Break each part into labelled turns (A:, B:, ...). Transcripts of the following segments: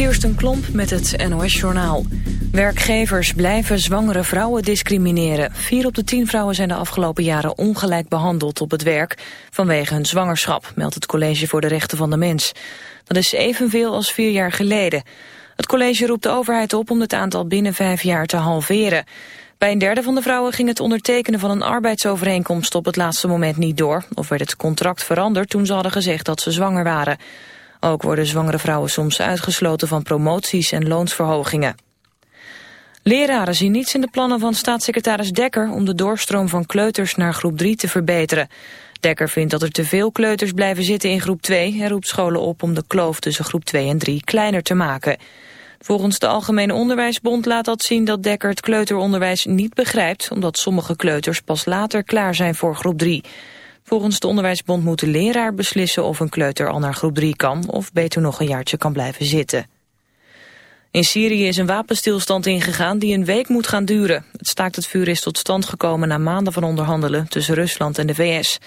A: Kirsten Klomp met het NOS-journaal. Werkgevers blijven zwangere vrouwen discrimineren. Vier op de tien vrouwen zijn de afgelopen jaren ongelijk behandeld op het werk... vanwege hun zwangerschap, meldt het College voor de Rechten van de Mens. Dat is evenveel als vier jaar geleden. Het college roept de overheid op om het aantal binnen vijf jaar te halveren. Bij een derde van de vrouwen ging het ondertekenen van een arbeidsovereenkomst op het laatste moment niet door... of werd het contract veranderd toen ze hadden gezegd dat ze zwanger waren... Ook worden zwangere vrouwen soms uitgesloten van promoties en loonsverhogingen. Leraren zien niets in de plannen van staatssecretaris Dekker... om de doorstroom van kleuters naar groep 3 te verbeteren. Dekker vindt dat er te veel kleuters blijven zitten in groep 2... en roept scholen op om de kloof tussen groep 2 en 3 kleiner te maken. Volgens de Algemene Onderwijsbond laat dat zien dat Dekker het kleuteronderwijs niet begrijpt... omdat sommige kleuters pas later klaar zijn voor groep 3... Volgens de Onderwijsbond moet de leraar beslissen of een kleuter al naar groep 3 kan... of beter nog een jaartje kan blijven zitten. In Syrië is een wapenstilstand ingegaan die een week moet gaan duren. Het staakt het vuur is tot stand gekomen na maanden van onderhandelen tussen Rusland en de VS.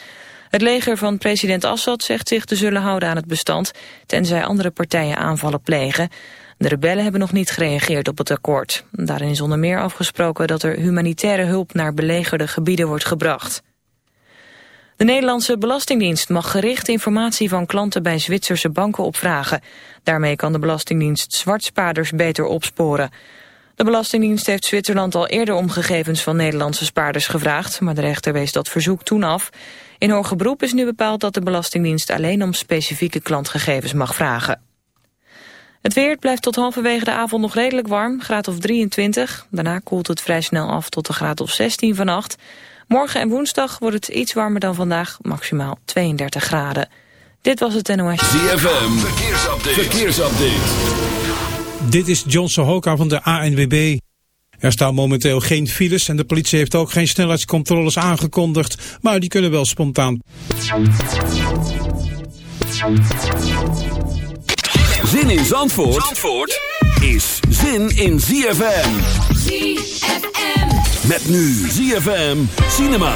A: Het leger van president Assad zegt zich te zullen houden aan het bestand... tenzij andere partijen aanvallen plegen. De rebellen hebben nog niet gereageerd op het akkoord. Daarin is onder meer afgesproken dat er humanitaire hulp naar belegerde gebieden wordt gebracht. De Nederlandse Belastingdienst mag gericht informatie van klanten bij Zwitserse banken opvragen. Daarmee kan de Belastingdienst zwartspaarders beter opsporen. De Belastingdienst heeft Zwitserland al eerder om gegevens van Nederlandse spaarders gevraagd, maar de rechter wees dat verzoek toen af. In hoger beroep is nu bepaald dat de Belastingdienst alleen om specifieke klantgegevens mag vragen. Het weer blijft tot halverwege de avond nog redelijk warm, graad of 23. Daarna koelt het vrij snel af tot de graad of 16 vannacht. Morgen en woensdag wordt het iets warmer dan vandaag, maximaal 32 graden. Dit was het NOS.
B: ZFM, verkeersupdate. verkeersupdate.
C: Dit is John Sohoka van de ANWB. Er staan momenteel geen files en de politie heeft ook geen snelheidscontroles aangekondigd, maar die kunnen wel spontaan.
B: Zin in Zandvoort, Zandvoort is zin in ZFM.
D: ZFM.
B: Met nu ZFM Cinema.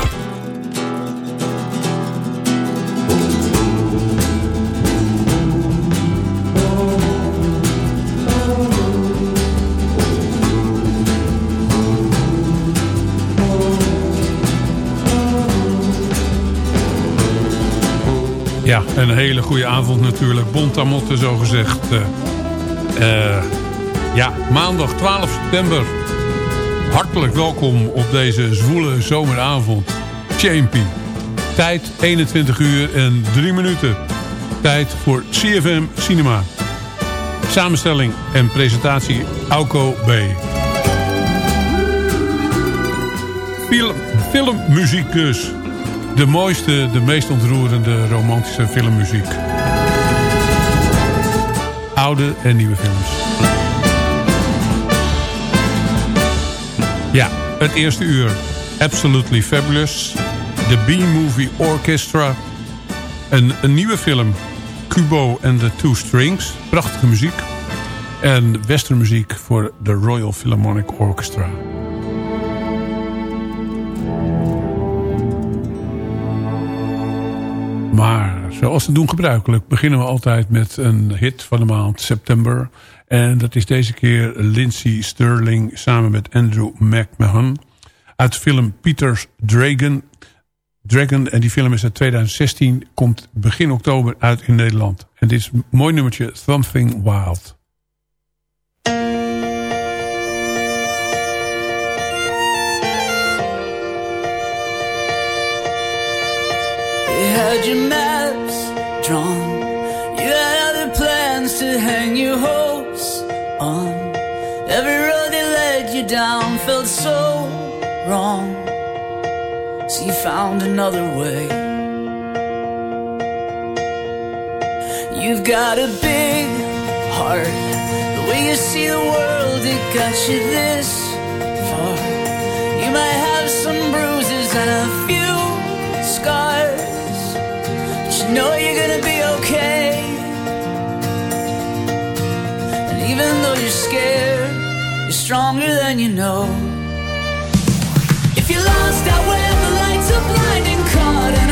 E: Ja, een hele goede avond natuurlijk. Bontamotte zo gezegd. Uh, uh, ja, maandag 12 september Hartelijk welkom op deze zwoele zomeravond. Champy. Tijd 21 uur en 3 minuten. Tijd voor CFM Cinema. Samenstelling en presentatie Auko B. Film, filmmuziek dus. De mooiste, de meest ontroerende romantische filmmuziek. Oude en nieuwe films. Het eerste uur. Absolutely Fabulous. The B-Movie Orchestra. Een, een nieuwe film. Kubo and the Two Strings. Prachtige muziek. En westernmuziek voor de Royal Philharmonic Orchestra. Zoals we doen gebruikelijk beginnen we altijd met een hit van de maand september. En dat is deze keer Lindsay Sterling samen met Andrew McMahon. Uit de film Peter's Dragon. Dragon, en die film is uit 2016, komt begin oktober uit in Nederland. En dit is een mooi nummertje, Something Wild.
F: You had your maps drawn You had other plans to hang your hopes on. Every road that led you down felt so wrong. So you found another way. You've got a big heart. The way you see the world, it got you this far. You might have some bruises and a few know you're gonna be okay. And Even though you're scared, you're stronger than you know. If you're lost out where the lights are blinding, caught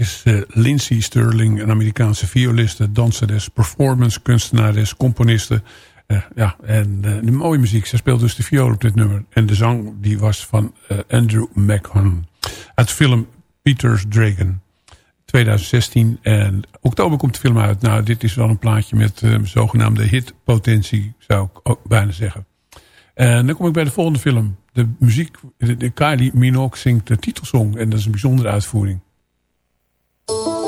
E: is eh, uh, Lindsay Sterling, een Amerikaanse violiste, danseres, performance, kunstenares, componiste. Eh, ja, en eh, een mooie muziek. Ze speelt dus de viool op dit nummer. En de zang die was van Andrew McMahon Uit film Peter's Dragon. 2016. En oktober komt de film uit. Nou, dit is wel een plaatje met zogenaamde hitpotentie, zou ik ook bijna zeggen. En dan kom ik bij de volgende film. De muziek, de, de Kylie Minogue zingt de titelsong. En dat is een bijzondere uitvoering.
G: Thank you.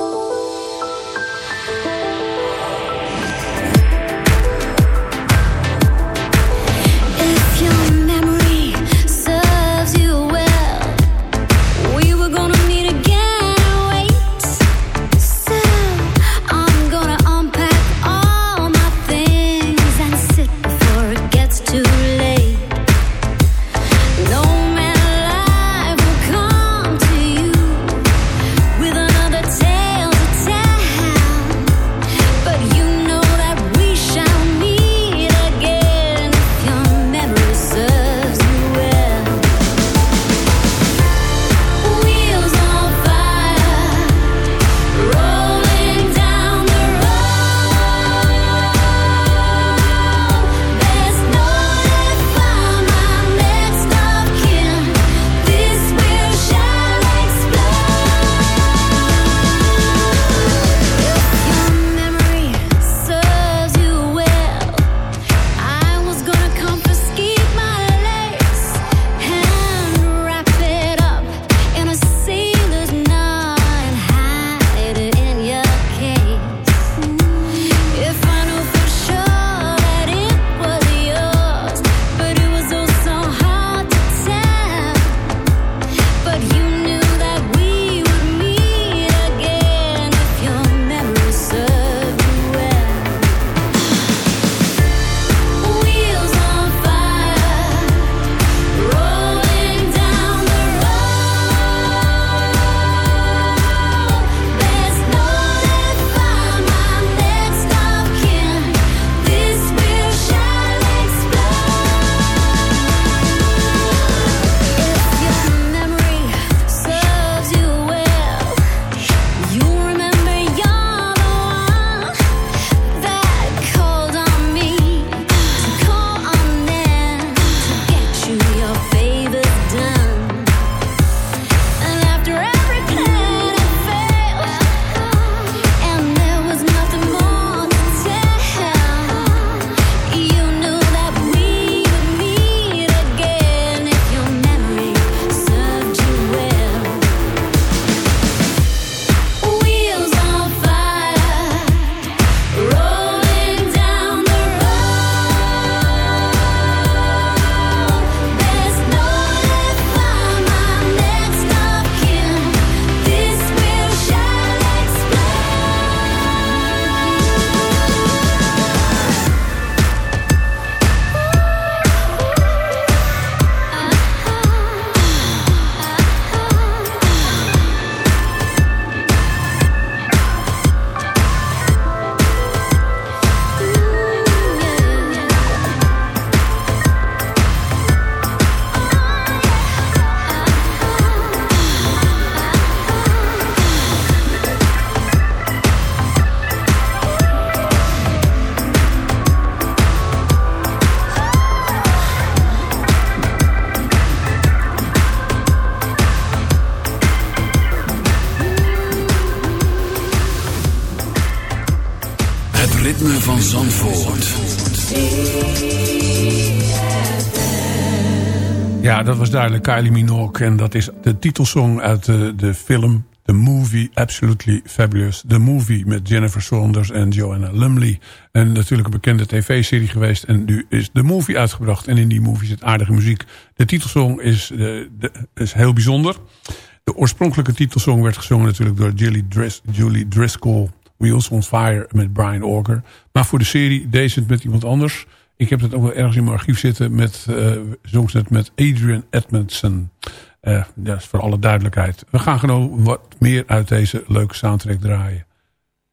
E: Duidelijk Kylie Minogue. En dat is de titelsong uit de, de film The Movie Absolutely Fabulous. The Movie met Jennifer Saunders en Joanna Lumley. En natuurlijk een bekende tv-serie geweest. En nu is de movie uitgebracht. En in die movie zit aardige muziek. De titelsong is, de, de, is heel bijzonder. De oorspronkelijke titelsong werd gezongen natuurlijk door Julie, Julie Driscoll. Wheels on Fire met Brian Auger. Maar voor de serie Decent met iemand anders. Ik heb het ook wel ergens in mijn archief zitten met uh, met Adrian Edmondson. Uh, dat is voor alle duidelijkheid. We gaan gewoon wat meer uit deze leuke soundtrack draaien.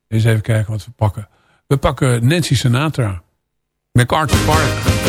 E: Eens even kijken wat we pakken. We pakken Nancy Sinatra. MacArthur Park.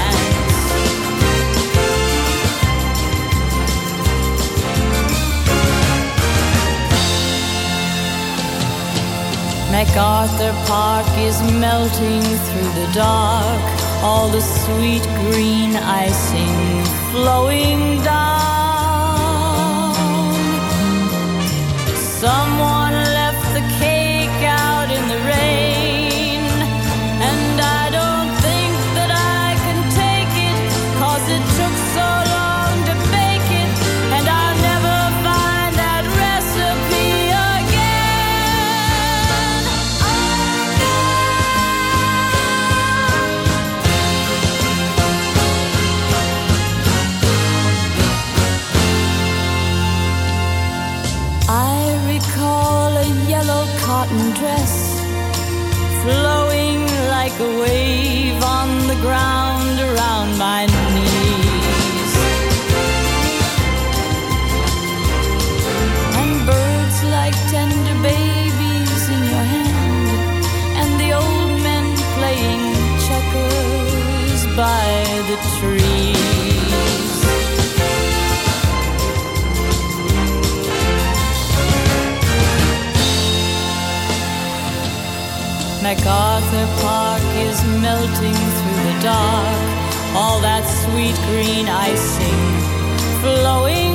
H: MacArthur Park is melting through the dark, all the sweet green icing flowing down. Someone MacArthur Park is melting through the dark. All that sweet green icing flowing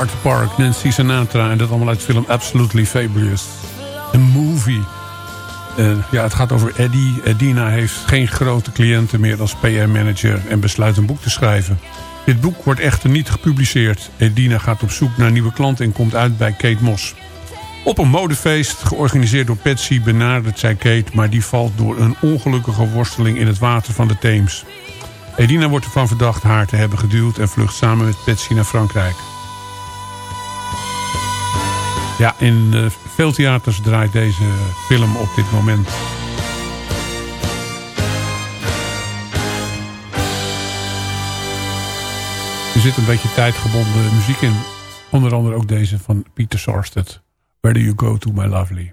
H: MacArthur Park,
E: Nancy Sinatra en dat allemaal uit de film Absolutely Fabulous. Een movie. Eh, ja, het gaat over Eddie. Edina heeft geen grote cliënten meer als PR-manager en besluit een boek te schrijven. Dit boek wordt echter niet gepubliceerd. Edina gaat op zoek naar nieuwe klanten en komt uit bij Kate Moss. Op een modefeest, georganiseerd door Patsy, benadert zij Kate... maar die valt door een ongelukkige worsteling in het water van de Theems. Edina wordt ervan verdacht haar te hebben geduwd... en vlucht samen met Patsy naar Frankrijk. Ja, in veel theaters draait deze film op dit moment. Er zit een beetje tijdgebonden muziek in. Onder andere ook deze van Peter Sarsted. Where do you go to my lovely?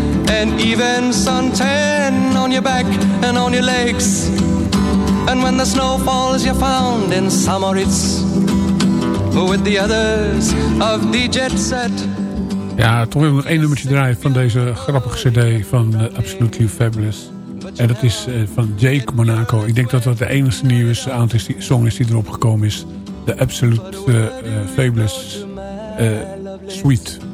I: an even suntan on your back and on your legs. And when the snow falls, you're found in Samoritz with the others of the jet set.
E: Ja, toch wil nog één nummertje draaien van deze grappige cd van uh, Absolutely Fabulous. En dat is uh, van Jake Monaco. Ik denk dat dat de enige nieuwe song is die erop gekomen is. De Absolute uh, Fabulous Suite.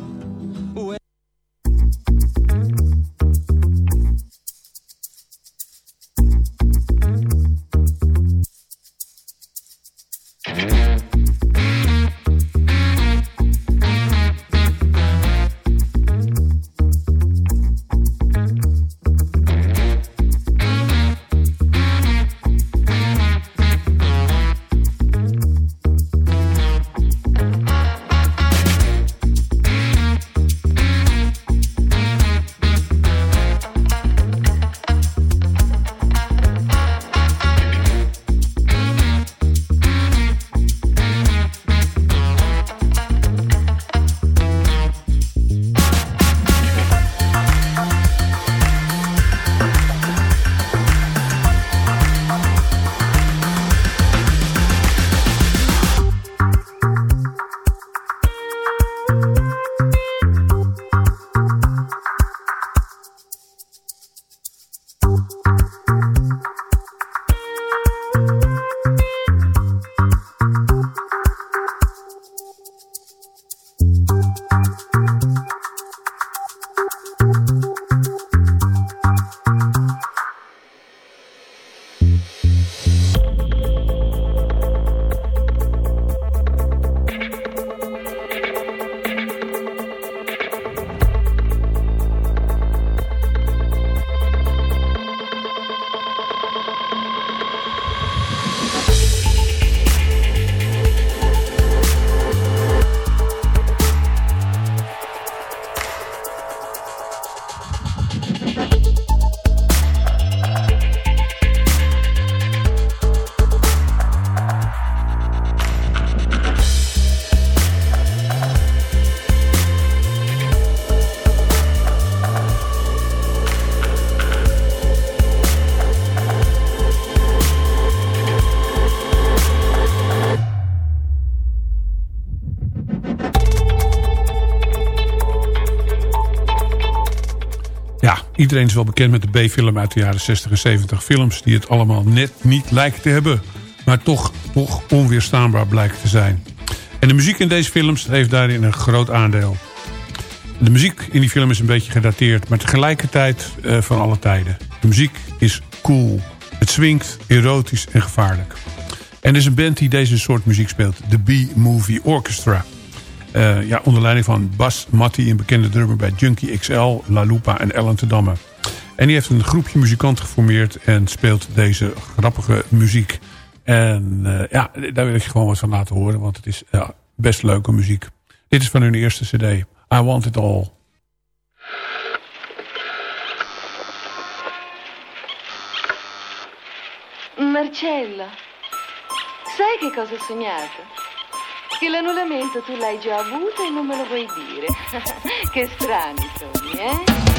E: Iedereen is wel bekend met de B-film uit de jaren 60 en 70 films... die het allemaal net niet lijken te hebben... maar toch, toch onweerstaanbaar blijkt te zijn. En de muziek in deze films heeft daarin een groot aandeel. De muziek in die film is een beetje gedateerd... maar tegelijkertijd uh, van alle tijden. De muziek is cool. Het swingt, erotisch en gevaarlijk. En er is een band die deze soort muziek speelt. De B-Movie Orchestra. Uh, ja, onder leiding van Bas Matti, een bekende drummer bij Junkie XL, La Lupa en Ellen te Damme. En die heeft een groepje muzikanten geformeerd en speelt deze grappige muziek. En uh, ja, daar wil ik je gewoon wat van laten horen, want het is uh, best leuke muziek. Dit is van hun eerste cd, I Want It All.
J: Marcella, sai che cosa ho sognato? Che l'annullamento tu l'hai già avuto e non me lo vuoi dire. che strani sogni, eh?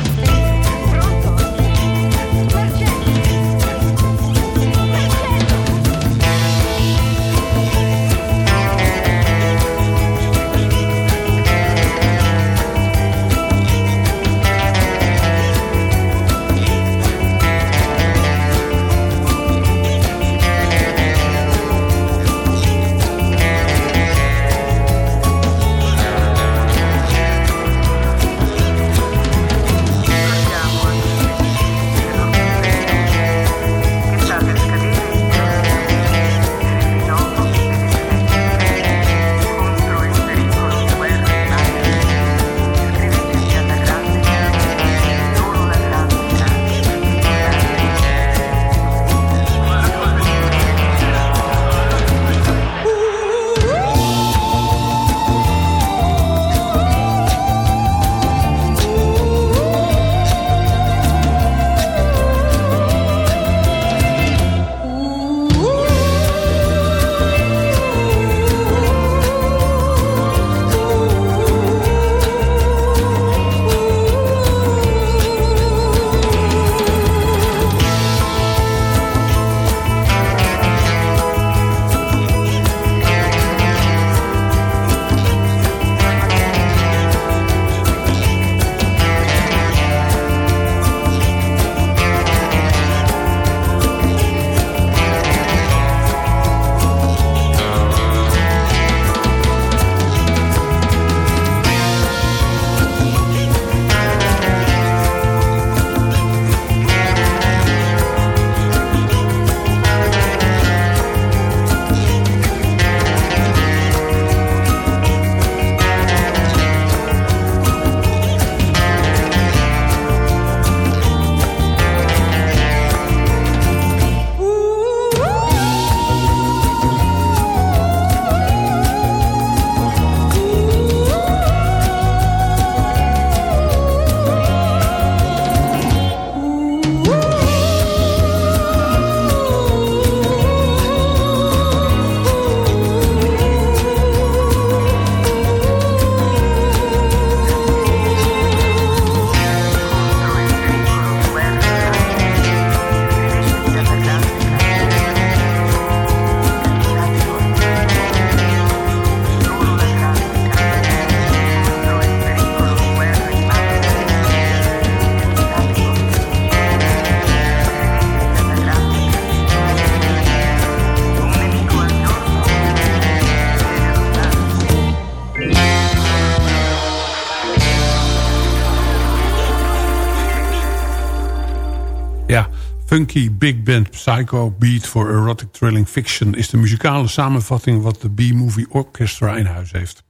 E: Big Band Psycho Beat for Erotic Thrilling Fiction... is de muzikale samenvatting wat de B-Movie Orchestra in huis heeft.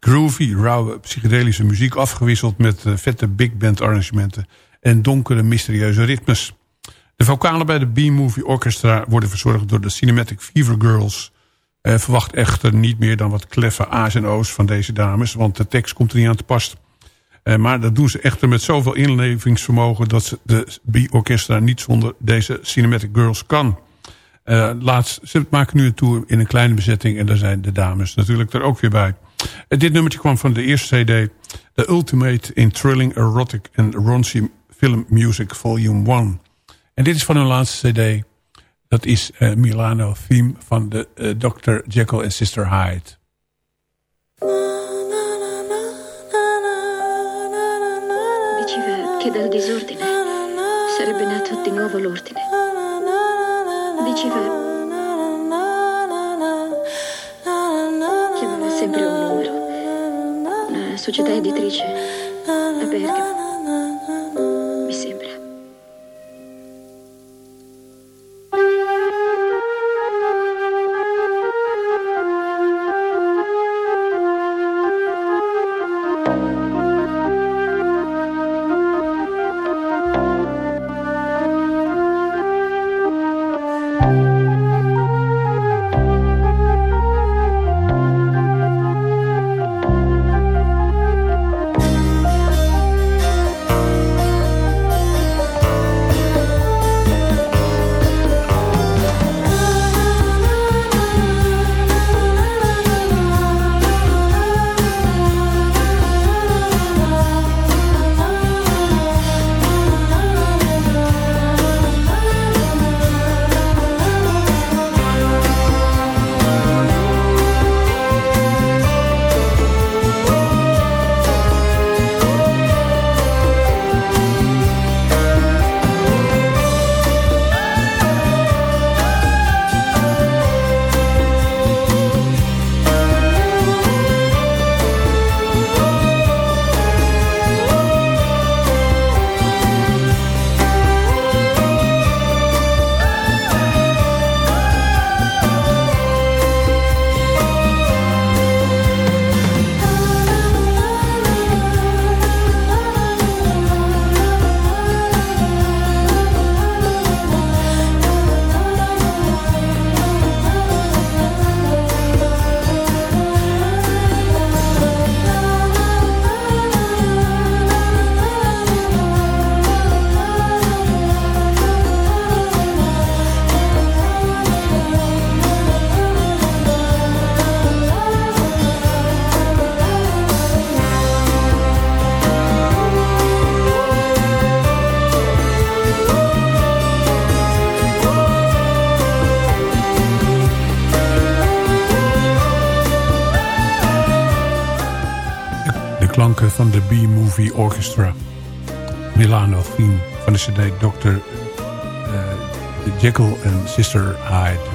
E: Groovy, rauwe, psychedelische muziek afgewisseld met uh, vette big band arrangementen... en donkere, mysterieuze ritmes. De vocalen bij de B-Movie Orchestra worden verzorgd door de Cinematic Fever Girls... Uh, verwacht echter niet meer dan wat kleffe A's en O's van deze dames... want de tekst komt er niet aan te pas... Uh, maar dat doen ze echter met zoveel inlevingsvermogen... dat ze de B-orchestra niet zonder deze Cinematic Girls kan. Uh, laatst, ze maken nu een tour in een kleine bezetting... en daar zijn de dames natuurlijk er ook weer bij. Uh, dit nummertje kwam van de eerste cd... The Ultimate in Thrilling Erotic and Raunchy Film Music Volume 1. En dit is van hun laatste cd. Dat is Milano Theme van de Dr. Jekyll and Sister Hyde.
K: Che dal disordine sarebbe nato di nuovo l'ordine. Diceva che aveva sempre un numero. Una società editrice a Bergamo.
E: B-Movie Orchestra. Milano theme van de cd Dr. eh, Jekyll en Sister Hyde.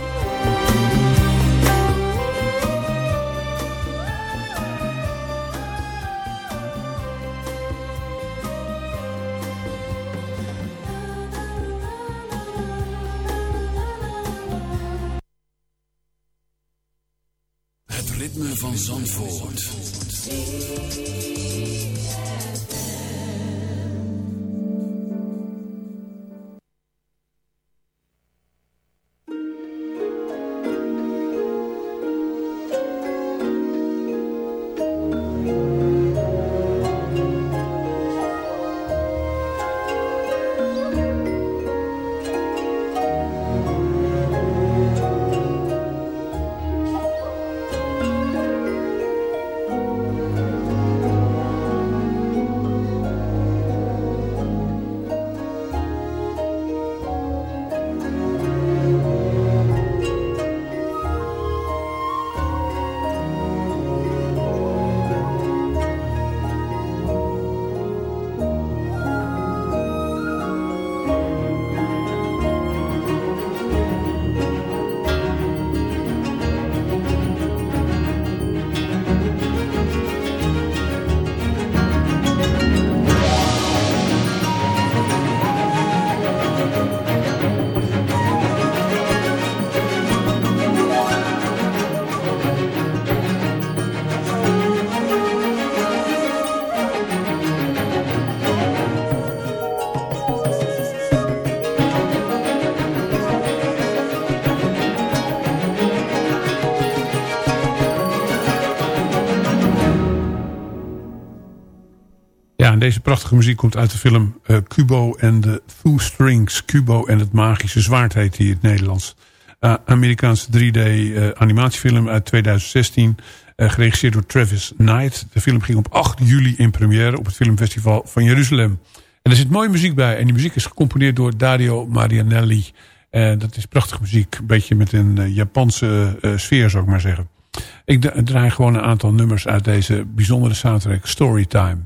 E: Deze prachtige muziek komt uit de film eh, Kubo en de Two Strings. Kubo en het magische zwaard heet hij in het Nederlands. Eh, Amerikaanse 3D eh, animatiefilm uit 2016. eh, geregisseerd door Travis Knight. De film ging op 8 juli in première op het filmfestival van Jeruzalem. En er zit mooie muziek bij. En die muziek is gecomponeerd door Dario Marianelli. Dat is prachtige muziek. Een beetje met een Japanse sfeer zou ik maar zeggen. Ik dra- draai gewoon een aantal nummers uit deze bijzondere soundtrack Storytime.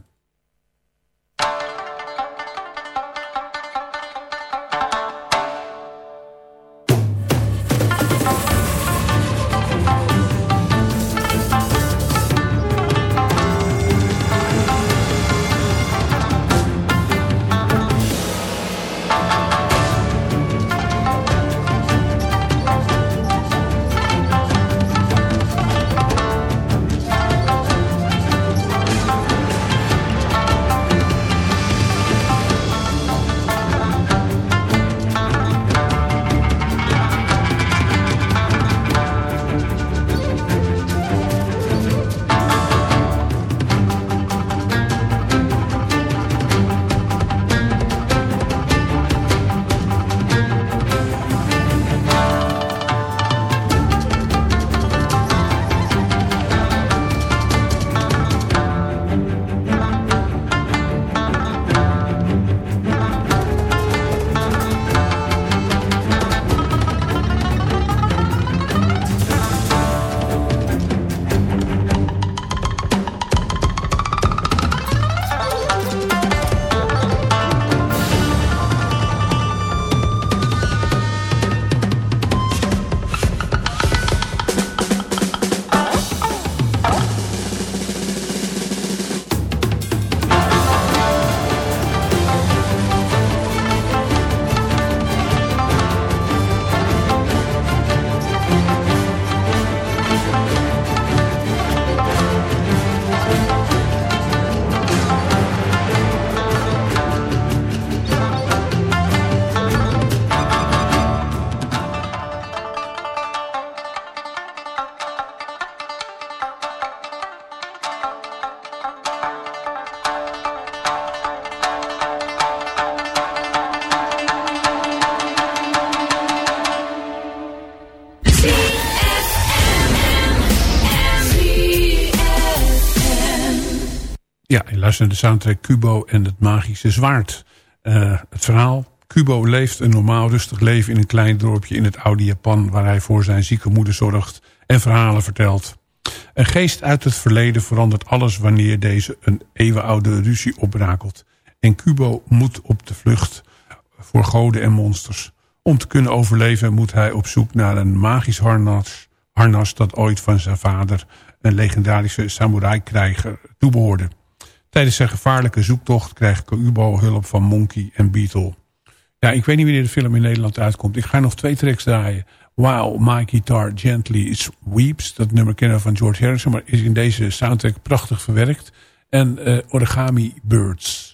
E: Naar de soundtrack Kubo en het magische zwaard. Uh, het verhaal. Kubo leeft een normaal rustig leven in een klein dorpje in het oude Japan... waar hij voor zijn zieke moeder zorgt en verhalen vertelt. Een geest uit het verleden verandert alles wanneer deze een eeuwenoude ruzie oprakelt. En Kubo moet op de vlucht voor goden en monsters. Om te kunnen overleven moet hij op zoek naar een magisch harnas, harnas dat ooit van zijn vader, een legendarische samurai-krijger, toebehoorde. Tijdens zijn gevaarlijke zoektocht krijgt Kubo hulp van Monkey en Beetle. Ja, ik weet niet wanneer de film in Nederland uitkomt. Ik ga nog twee tracks draaien. Wow, My Guitar Gently Weeps. Dat nummer kennen we van George Harrison. Maar is in deze soundtrack prachtig verwerkt. En uh, Origami Birds.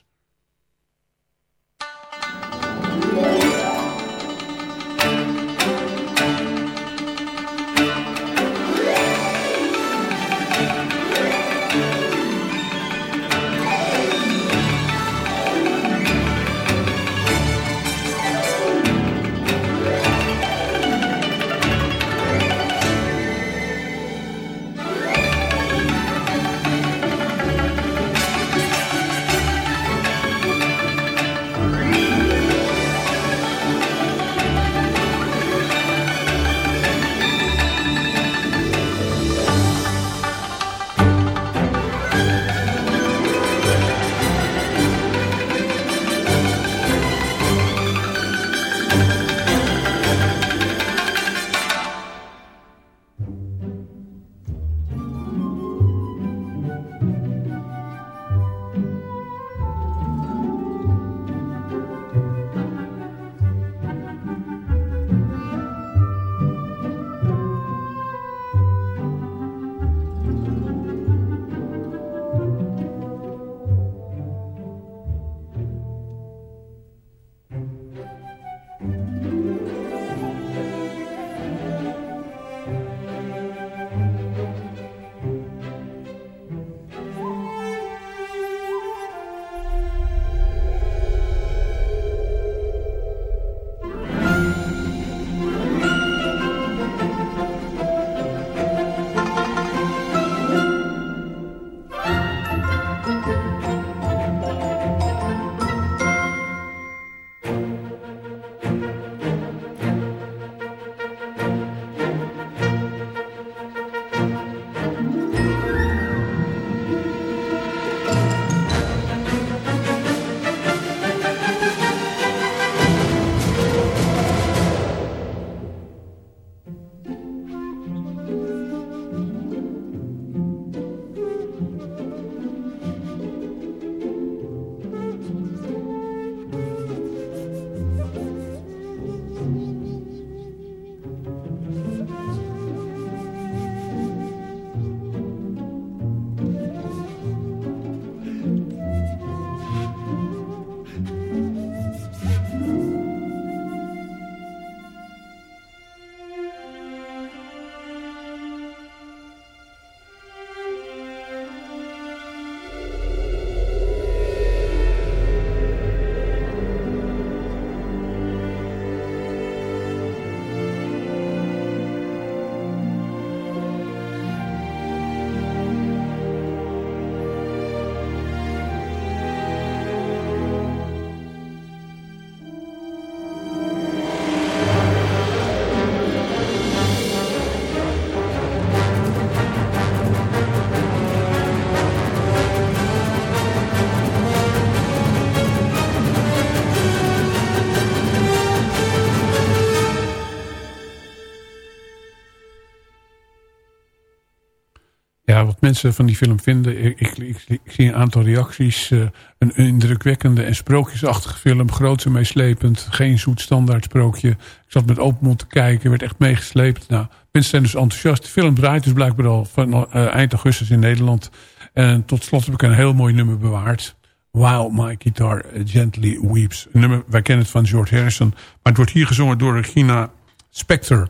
E: Van die film vinden. Ik, ik, ik, zie een aantal reacties. Uh, een indrukwekkende en sprookjesachtige film. Groot en meeslepend. Geen zoet standaard sprookje. Ik zat met open mond te kijken. Werd echt meegesleept. Nou, mensen zijn dus enthousiast. De film draait dus blijkbaar al van uh, eind augustus in Nederland. En tot slot heb ik een heel mooi nummer bewaard. Wow, my guitar gently weeps. Een nummer, wij kennen het van George Harrison. Maar het wordt hier gezongen door Regina Spector.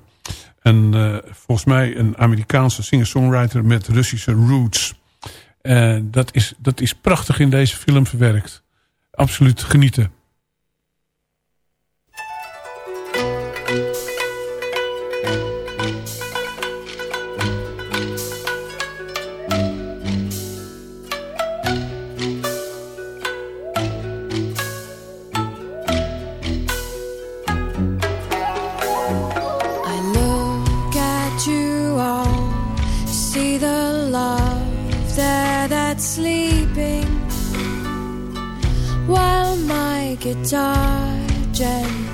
E: En uh, volgens mij een Amerikaanse singer-songwriter met Russische roots. Uh, dat, is, dat is prachtig in deze film verwerkt. Absoluut genieten.
D: Guitar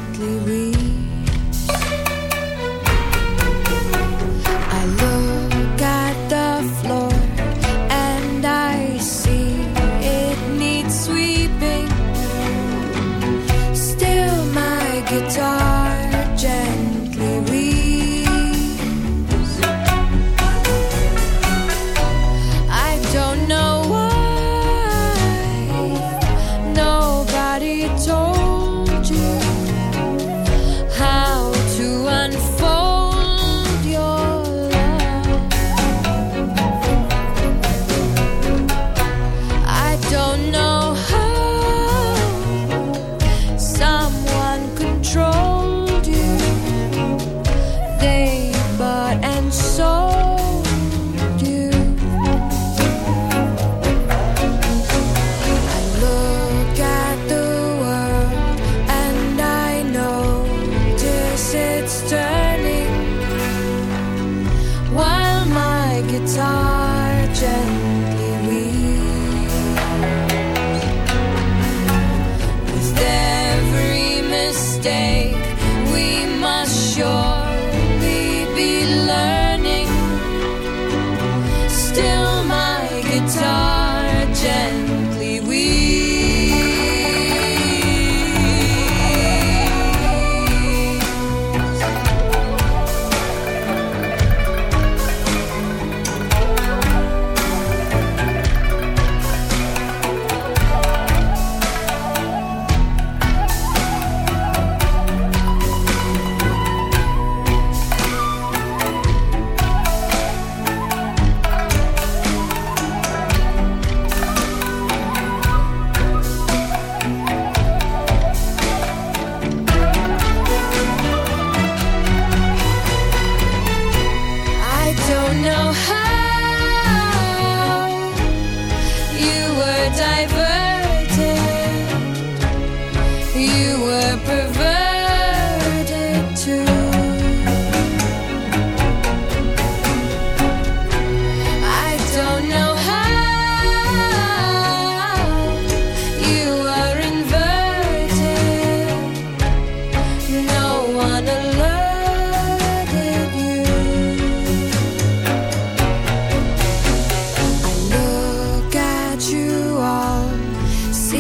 D: so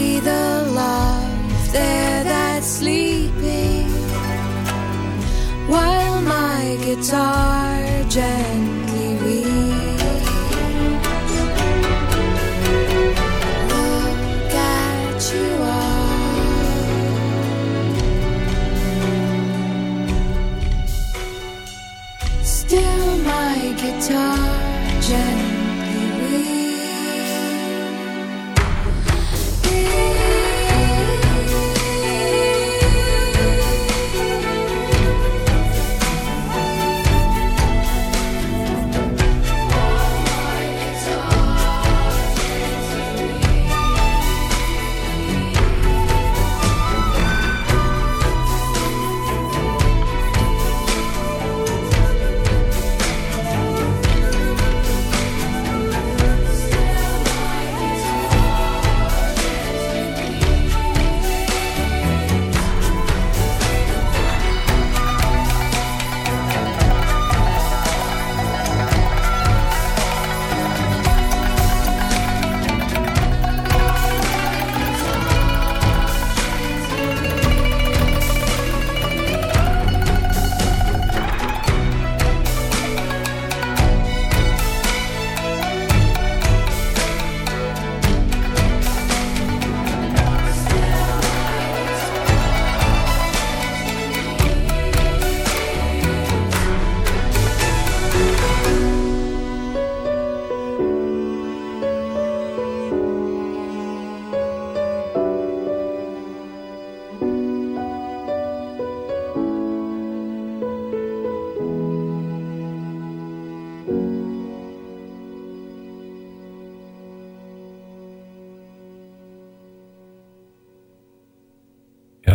D: see the love there that's sleeping while my guitar gently weeps. Look at you all. Still my guitar.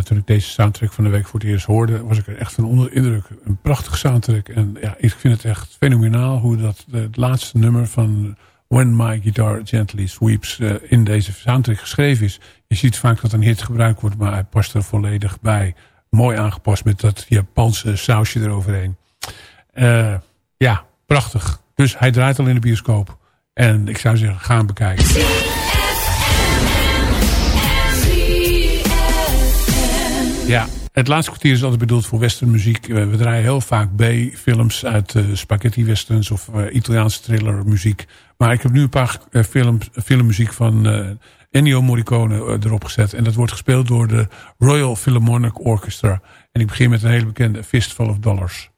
E: toen ik deze soundtrack van de week voor het eerst hoorde... was ik er echt van onder indruk. Een prachtig soundtrack. En ja, ik vind het echt fenomenaal hoe dat eh, het laatste nummer van... When My Guitar Gently Sweeps eh, in deze soundtrack geschreven is. Je ziet vaak dat een hit gebruikt wordt, maar hij past er volledig bij. Mooi aangepast met dat Japanse sausje eroverheen. Eh, ja, prachtig. Dus hij draait al in de bioscoop. En ik zou zeggen, ga hem bekijken. Ja, het laatste kwartier is altijd bedoeld voor westernmuziek. We draaien heel vaak B-films uit uh, spaghetti westerns of uh, Italiaanse thriller muziek. Maar ik heb nu een paar uh, film, filmmuziek van Ennio Morricone erop gezet. En dat wordt gespeeld door de Royal Philharmonic Orchestra. En ik begin met een hele bekende Fistful of Dollars.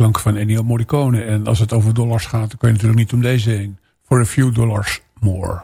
E: Klanken van Ennio Morricone. En als het over dollars gaat, dan kan je natuurlijk niet om deze heen. For a few dollars more.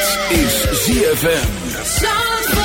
B: Dit is ZFM.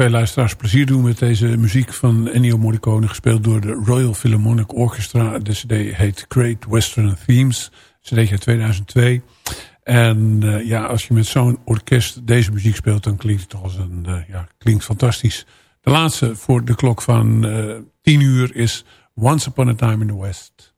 E: Veel luisteraars plezier doe met deze muziek van Ennio Morricone. Gespeeld door de Royal Philharmonic Orchestra. De cd heet Great Western Themes. cd uit 2002. En uh, ja, als je met zo'n orkest deze muziek speelt, dan klinkt het toch als een, uh, ja, klinkt fantastisch. De laatste voor de klok van uh, 10 uur is Once Upon a Time in the West.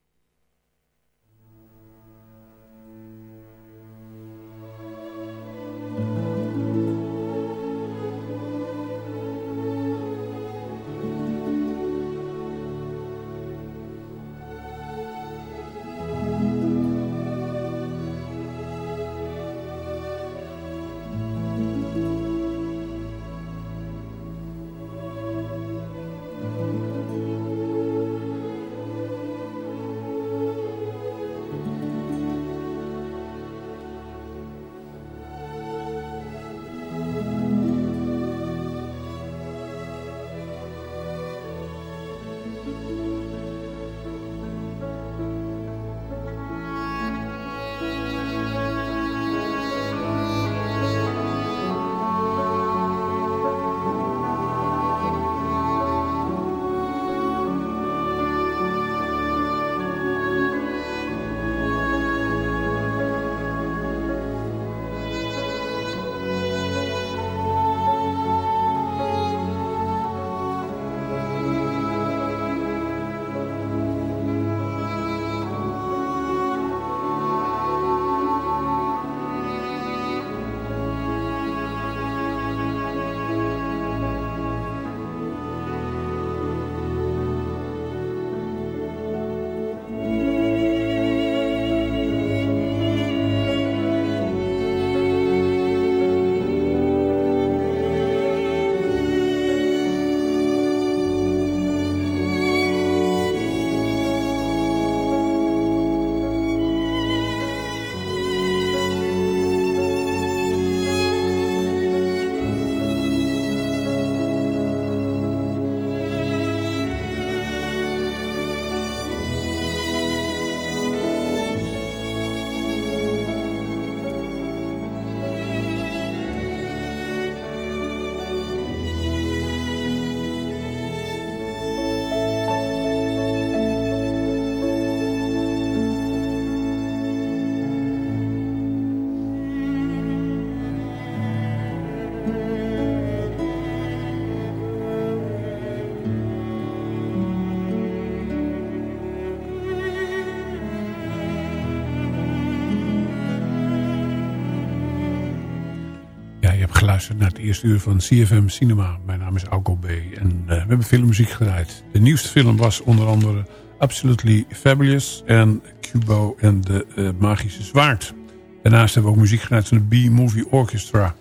E: Naar het eerste uur van CFM Cinema. Mijn naam is Alco B. En uh, we hebben veel muziek gedraaid. De nieuwste film was onder andere Absolutely Fabulous en Cubo en de uh, Magische Zwaard. Daarnaast hebben we ook muziek gedraaid van de B-Movie Orchestra.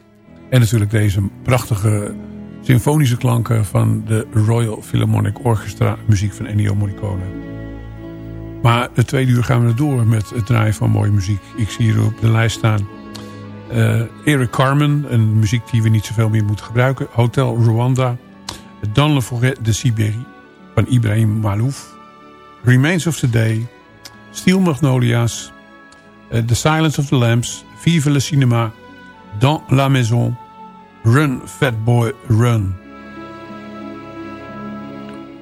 E: En natuurlijk deze prachtige symfonische klanken van de Royal Philharmonic Orchestra. Muziek van Ennio Morricone. Maar het tweede uur gaan we door met het draaien van mooie muziek. Ik zie hier op de lijst staan... Uh, Eric Carmen, een muziek die we niet zoveel meer moeten gebruiken. Hotel Rwanda. Dans le forêt de Sibérie van Ibrahim Malouf. Remains of the Day. Steel Magnolias. Uh, the Silence of the Lambs. Vive le Cinema. Dans la Maison. Run, Fat Boy, Run.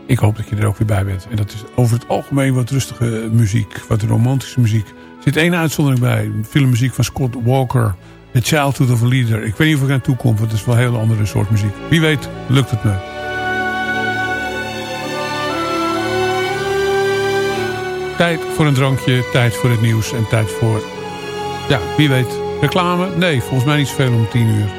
E: Ik hoop dat je er ook weer bij bent. En dat is over het algemeen wat rustige muziek. Wat romantische muziek. Er zit één uitzondering bij. Filmmuziek van Scott Walker... The Childhood of a Leader. Ik weet niet of ik aan toe kom, want het is wel een hele andere soort muziek. Wie weet, lukt het me. Tijd voor een drankje, tijd voor het nieuws en tijd voor... Ja, wie weet, reclame? Nee, volgens mij niet zoveel om tien uur.